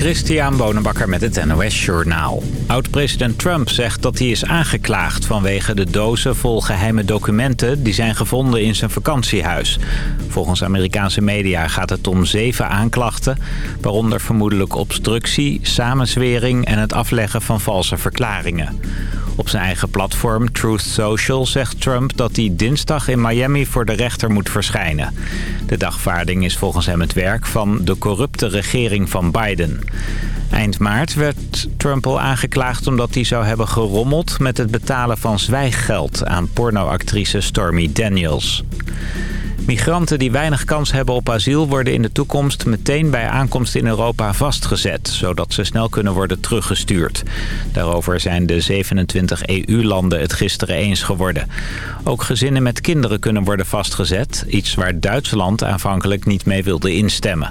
Christian Bonenbakker met het NOS Journaal. Oud-president Trump zegt dat hij is aangeklaagd vanwege de dozen vol geheime documenten... die zijn gevonden in zijn vakantiehuis. Volgens Amerikaanse media gaat het om zeven aanklachten... waaronder vermoedelijk obstructie, samenzwering en het afleggen van valse verklaringen. Op zijn eigen platform Truth Social zegt Trump dat hij dinsdag in Miami voor de rechter moet verschijnen. De dagvaarding is volgens hem het werk van de corrupte regering van Biden. Eind maart werd Trump al aangeklaagd omdat hij zou hebben gerommeld met het betalen van zwijggeld aan pornoactrice Stormy Daniels. Migranten die weinig kans hebben op asiel worden in de toekomst meteen bij aankomst in Europa vastgezet, zodat ze snel kunnen worden teruggestuurd. Daarover zijn de 27 EU-landen het gisteren eens geworden. Ook gezinnen met kinderen kunnen worden vastgezet, iets waar Duitsland aanvankelijk niet mee wilde instemmen.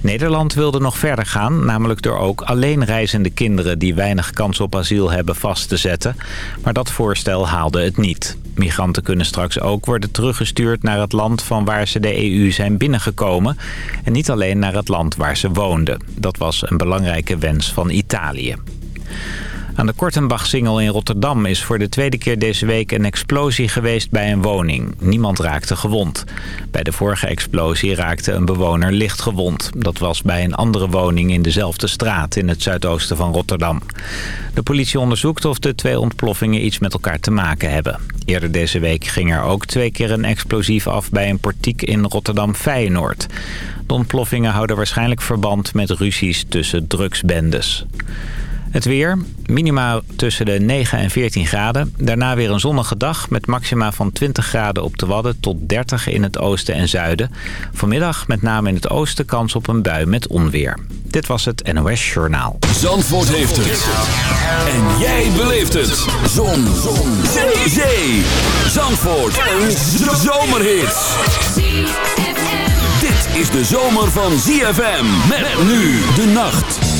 Nederland wilde nog verder gaan, namelijk door ook alleen reizende kinderen die weinig kans op asiel hebben vast te zetten. Maar dat voorstel haalde het niet. Migranten kunnen straks ook worden teruggestuurd naar het land van waar ze de EU zijn binnengekomen. En niet alleen naar het land waar ze woonden. Dat was een belangrijke wens van Italië. Aan de Kortenbach-singel in Rotterdam is voor de tweede keer deze week een explosie geweest bij een woning. Niemand raakte gewond. Bij de vorige explosie raakte een bewoner licht gewond. Dat was bij een andere woning in dezelfde straat in het zuidoosten van Rotterdam. De politie onderzoekt of de twee ontploffingen iets met elkaar te maken hebben. Eerder deze week ging er ook twee keer een explosief af bij een portiek in Rotterdam-Feyenoord. De ontploffingen houden waarschijnlijk verband met ruzies tussen drugsbendes. Het weer, minimaal tussen de 9 en 14 graden. Daarna weer een zonnige dag met maxima van 20 graden op de Wadden tot 30 in het oosten en zuiden. Vanmiddag met name in het oosten kans op een bui met onweer. Dit was het NOS Journaal. Zandvoort heeft het. En jij beleeft het. Zon. Zon. Zee. Zee. Zandvoort. Een zomerhit. Dit is de zomer van ZFM. Met nu de nacht.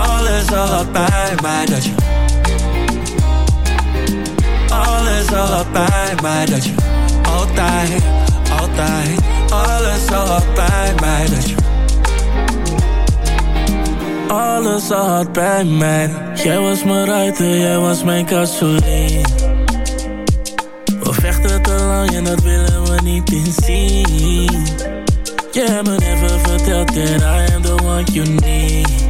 alles al had bij mij Dat je alles bij mij Dat je altijd, altijd Alles bij mij Dat je alles al had bij mij. Jij was mijn ruiter, jij was mijn gasoline We vechten te lang en dat willen we niet inzien Je hebt me never verteld that I am the one you need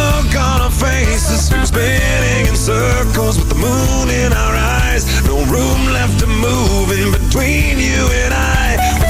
Look on our faces. Spinning in circles with the moon in our eyes. No room left to move in between you and I.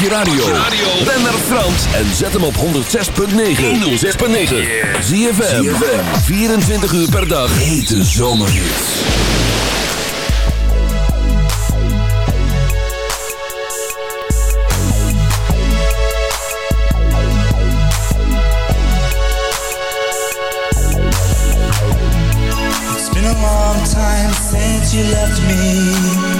Je radio. Ben naar Frans en zet hem op 106.9. 106.9. ZFM. 24 uur per dag. Hete zomerhits. It's been a long time since you left me.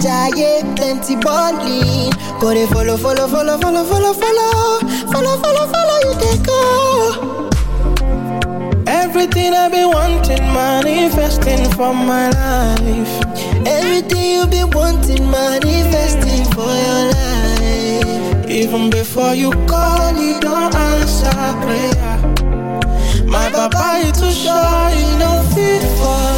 giant plenty bonding. Go they follow, follow, follow, follow, follow, follow, follow, follow, follow you they go. Everything I've been wanting, manifesting for my life. Everything you been wanting, manifesting for your life. Even before you call, you don't answer prayer. My papa is too shy, he don't fit for.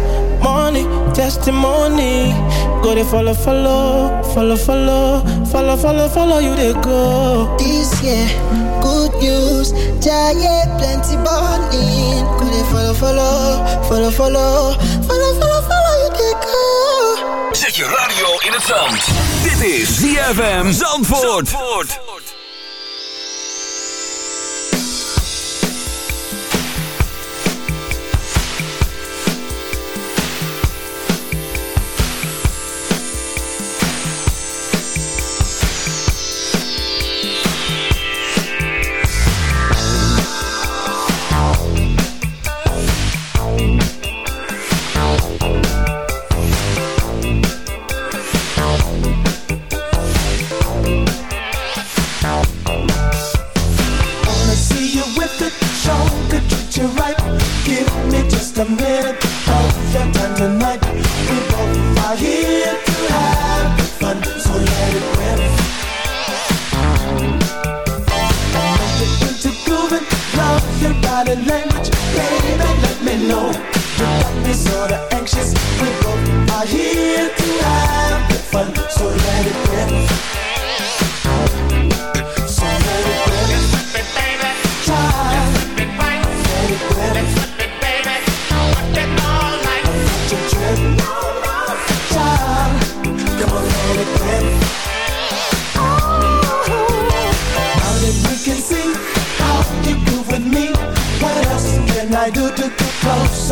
testimony. Go they follow, follow, follow, follow, follow, follow, follow you they go. This year, good news, giant plenty bonding. Go they follow, follow, follow, follow, follow, follow, follow you they go. Zet je radio in het zand. Dit is ZFM Zandvoort. Zandvoort.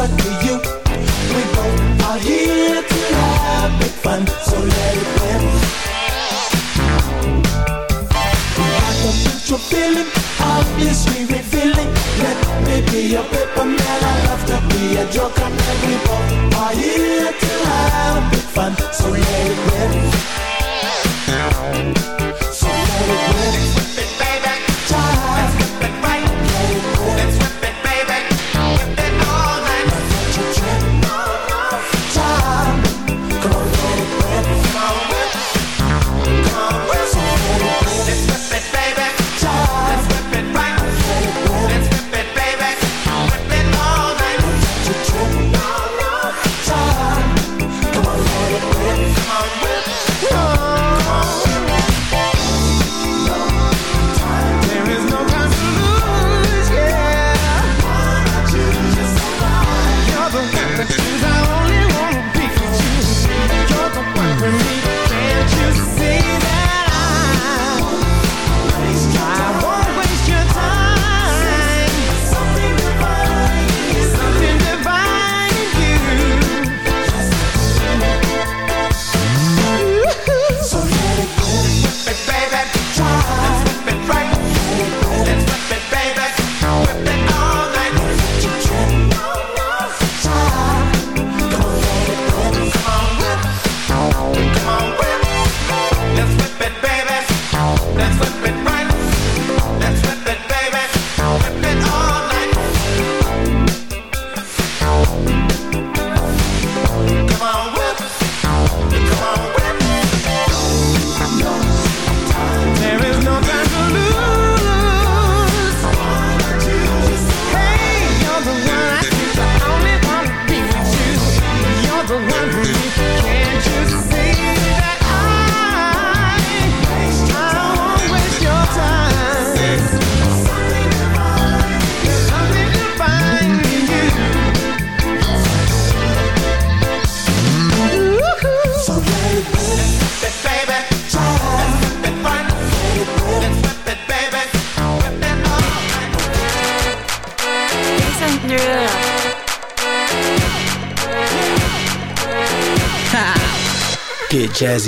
To you. We both are here to have big fun, so let it rip. I can put your feeling, obviously revealing. Let me be your paper man, I love to be a joker. And we both are here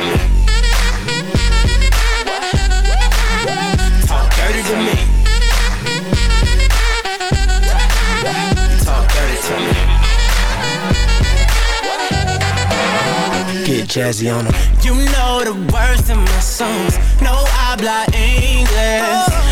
Me. talk dirty to me. Talk dirty to me. Get jazzy on 'em. You know the words in my songs. No habla English.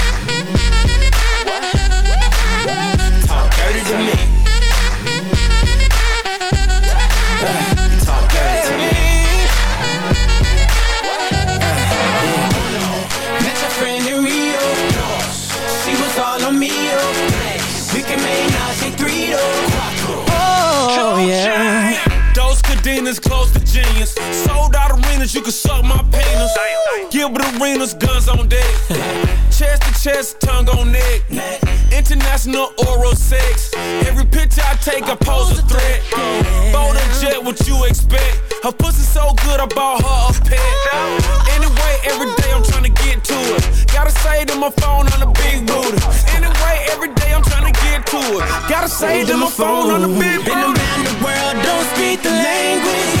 Genius. Sold out arenas, you can suck my penis. Gilbert Arenas, guns on deck. chest to chest, tongue on neck. International oral sex. Every picture I take, I pose a threat. Bold and jet, what you expect? Her pussy so good, I bought her a pet. Anyway, every day I'm trying to get to it. Gotta say to my phone on the big booty. Anyway, every day I'm trying to get to it. Gotta say to my phone on the big Been booty. around the world, don't speak the language,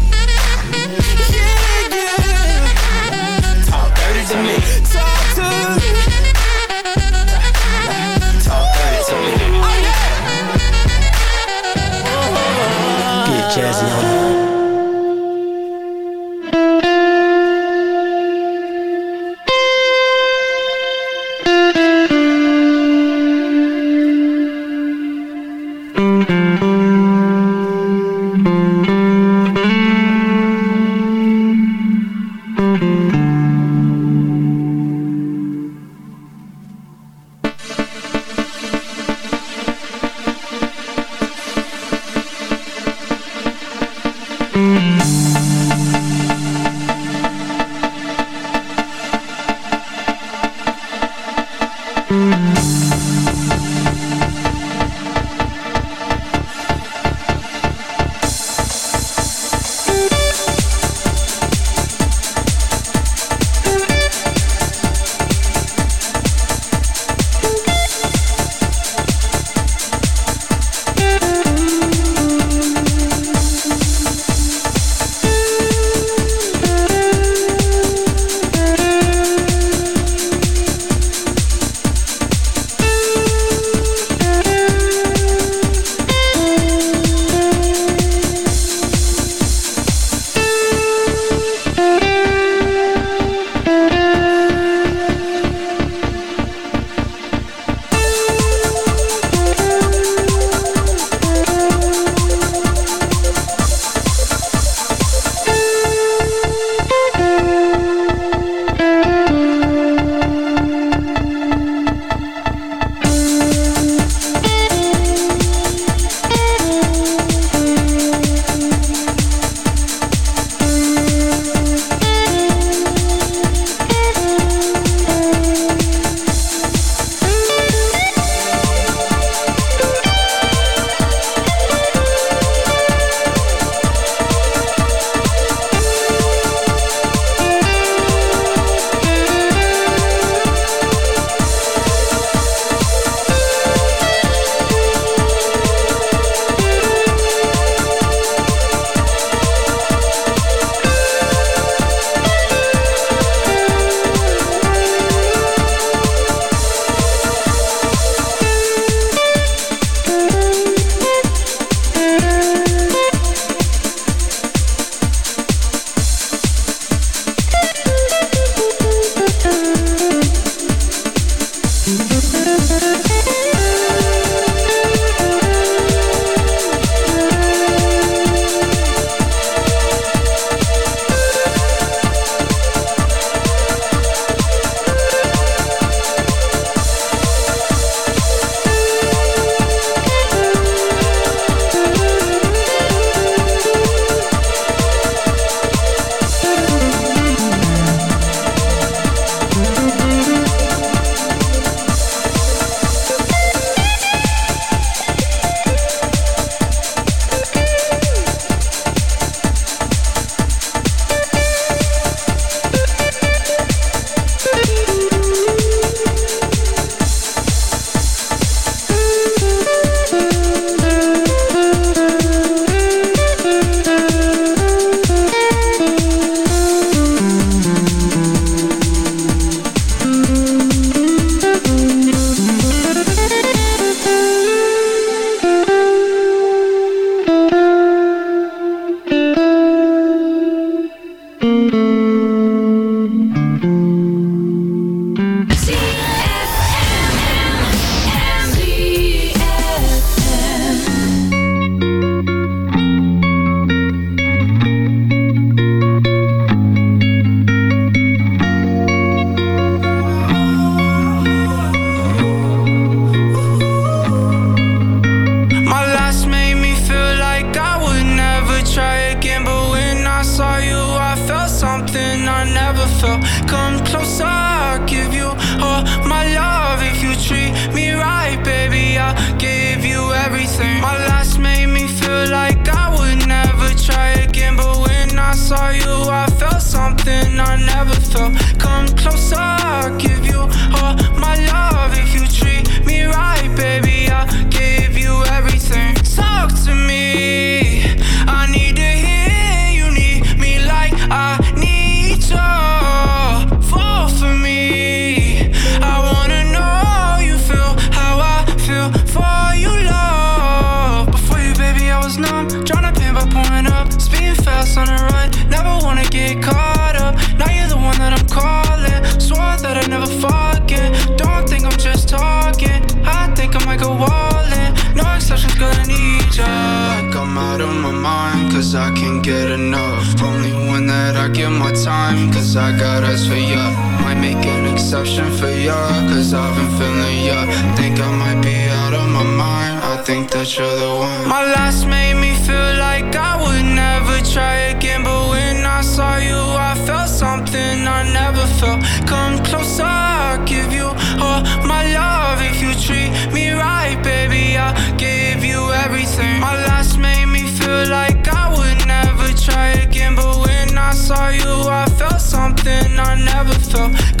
never